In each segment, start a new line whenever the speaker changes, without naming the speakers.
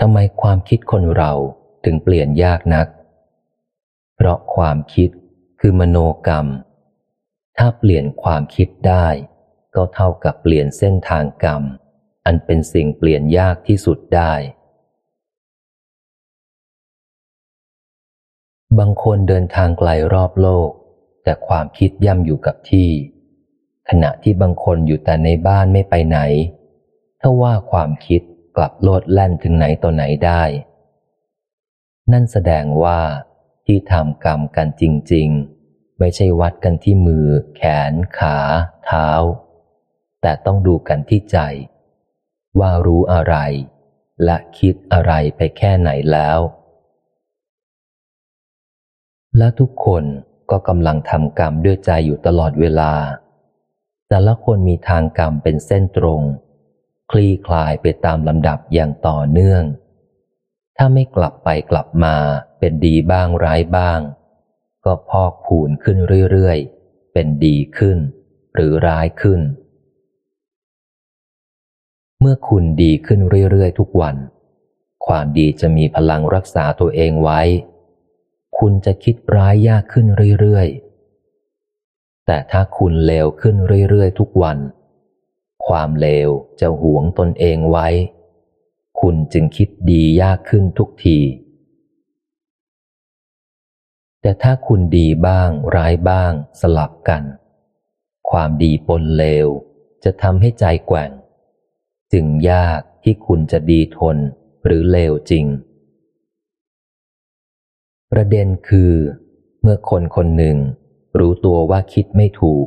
ทำไมความคิดคนเราถึงเปลี่ยนยากนัก เพราะความคิดคือมโนกรรม ถ้าเปลี่ยนความคิดได้ ก็เท่ากับเปลี่ยนเส้นทางกรรม อันเป็นสิ่งเปลี่ยนยากที่สุดได้ บางคนเดินทางไกลรอบโลก แต่ความคิดย่ำอยู่กับที่ ขณะที่บางคนอยู่แต่ในบ้านไม่ไปไหน ถ้าว่าความคิด กลับโลดแล่นถึงไหนต่อไหนได้ นั่นแสดงว่าที่ทำกรรมกันจริง ๆ ไม่ใช่วัดกันที่มือ แขน ขา เท้า แต่ต้องดูกันที่ใจ ว่ารู้อะไร และคิดอะไรไปแค่ไหนแล้ว และทุกคนก็กำลังทำกรรมด้วยใจอยู่ตลอดเวลา แต่ละคนมีทางกรรมเป็นเส้นตรง คลี่คลายไปตามลำดับอย่างต่อเนื่อง ถ้าไม่กลับไปกลับมาเป็นดีบ้างร้ายบ้าง ก็พอกผูนขึ้นเรื่อยๆ เป็นดีขึ้น หรือร้ายขึ้น เมื่อคุณดีขึ้นเรื่อยๆ ทุกวัน ความดีจะมีพลังรักษาตัวเองไว้ คุณจะคิดร้ายยากขึ้นเรื่อยๆ แต่ถ้าคุณเลวขึ้นเรื่อยๆ ทุกวัน ความเลวจะหวงตนเองไว้ คุณจึงคิดดียากขึ้นทุกที แต่ถ้าคุณดีบ้างร้ายบ้างสลับกัน ความดีปนเลวจะทำให้ใจแกว่ง จึงยากที่คุณจะดีทนหรือเลวจริง ประเด็นคือ เมื่อคนคนหนึ่งรู้ตัวว่าคิดไม่ถูก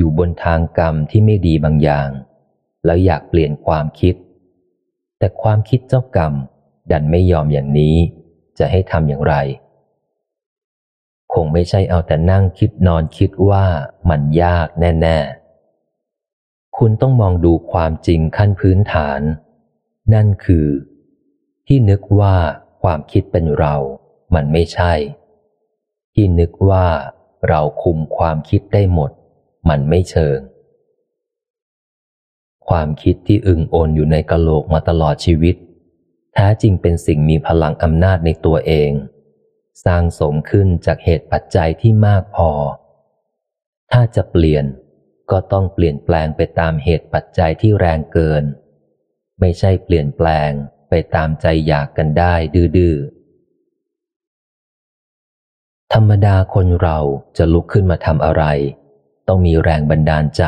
อยู่บนทางกรรมที่ไม่ดีบางอย่าง แล้วอยากเปลี่ยนความคิด แต่ความคิดเจ้ากรรม ดันไม่ยอมอย่างนี้ จะให้ทำอย่างไร คงไม่ใช่เอาแต่นั่งคิดนอนคิดว่ามันยากแน่ ๆ คุณต้องมองดูความจริงขั้นพื้นฐาน นั่นคือ ที่นึกว่าความคิดเป็นเรา มันไม่ใช่ ที่นึกว่าเราคุมความคิดได้หมด มันไม่เชิง ความคิดที่อึงโอนอยู่ในกะโหลกมาตลอดชีวิต แท้จริงเป็นสิ่งมีพลังอำนาจในตัวเอง สร้างสมขึ้นจากเหตุปัจจัยที่มากพอ ถ้าจะเปลี่ยนก็ต้องเปลี่ยนแปลงไปตามเหตุปัจจัยที่แรงเกิน ไม่ใช่เปลี่ยนแปลงไปตามใจอยากกันได้ดื้อธรรมดาคนเราจะลุกขึ้นมาทำอะไร ต้องมีแรงบันดาลใจ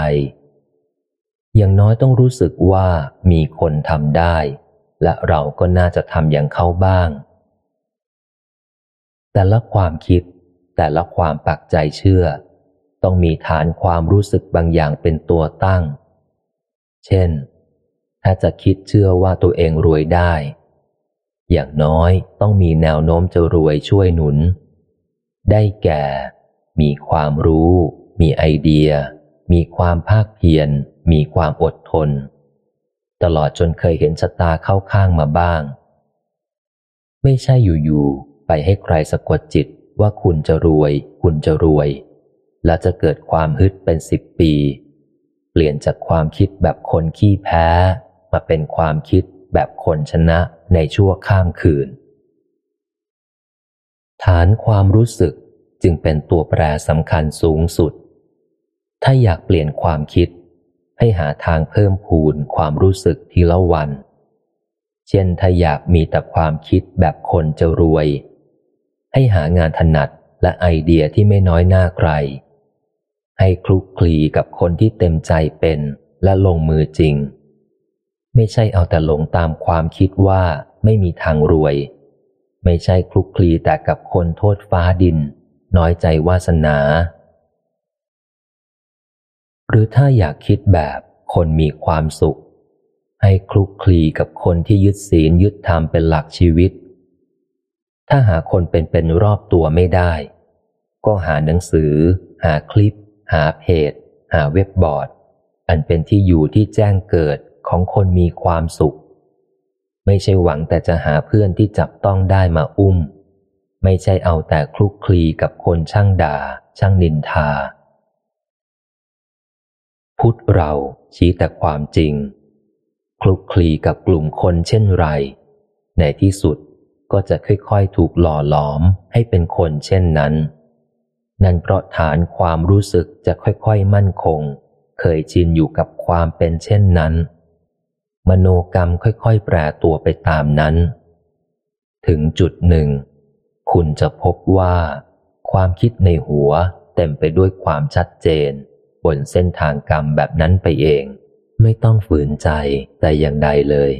อย่างน้อยต้องรู้สึกว่ามีคนทำได้ และเราก็น่าจะทำอย่างเขาบ้าง แต่ละความคิด แต่ละความปักใจเชื่อ ต้องมีฐานความรู้สึกบางอย่างเป็นตัวตั้ง เช่น ถ้าจะคิดเชื่อว่าตัวเองรวยได้อย่างน้อยต้องมีแนวโน้มจะรวยช่วยหนุน ได้แก่ มีความรู้ มีไอเดีย มีความภาคเพียร มีความอดทน ตลอดจนเคยเห็นชะตาเข้าข้างมาบ้าง ไม่ใช่อยู่ๆไปให้ใครสะกดจิตว่าคุณจะรวย คุณจะรวย แล้วจะเกิดความฮึดเป็นสิบปี เปลี่ยนจากความคิดแบบคนขี้แพ้ มาเป็นความคิดแบบคนชนะในชั่วข้ามคืน ฐานความรู้สึกจึงเป็นตัวแปรสำคัญสูงสุด ถ้าอยากเปลี่ยนความคิด ให้หาทางเพิ่มพูนความรู้สึกทีละวัน เช่นถ้าอยากมีแต่ความคิดแบบคนจะรวย ให้หางานถนัดและไอเดียที่ไม่น้อยหน้าใคร ให้คลุกคลีกับคนที่เต็มใจเป็นและลงมือจริง ไม่ใช่เอาแต่หลงตามความคิดว่าไม่มีทางรวย ไม่ใช่คลุกคลีแต่กับคนโทษฟ้าดิน น้อยใจวาสนา หรือถ้าอยากคิดแบบคนมีความสุข ให้คลุกคลีกับคนที่ยึดศีลยึดธรรมเป็นหลักชีวิต ถ้าหาคนเป็นเป็นรอบตัวไม่ได้ ก็หาหนังสือ หาคลิป หาเพจ หาเว็บบอร์ด อันเป็นที่อยู่ที่แจ้งเกิดของคนมีความสุข ไม่ใช่หวังแต่จะหาเพื่อนที่จับต้องได้มาอุ้ม ไม่ใช่เอาแต่คลุกคลีกับคนช่างด่า ช่างนินทา พุทธเราชี้แต่ความจริง คลุกคลีกับกลุ่มคนเช่นไร ในที่สุดก็จะค่อยๆถูกหล่อหลอมให้เป็นคนเช่นนั้น นั่นเพราะฐานความรู้สึกจะค่อยๆมั่นคง เคยชินอยู่กับความเป็นเช่นนั้น มโนกรรมค่อยๆแปรตัวไปตามนั้น ถึงจุดหนึ่ง คุณจะพบว่า ความคิดในหัวเต็มไปด้วยความชัดเจน บนเส้นทางกรรมแบบนั้นไปเอง ไม่ต้องฝืนใจแต่อย่างใดเลย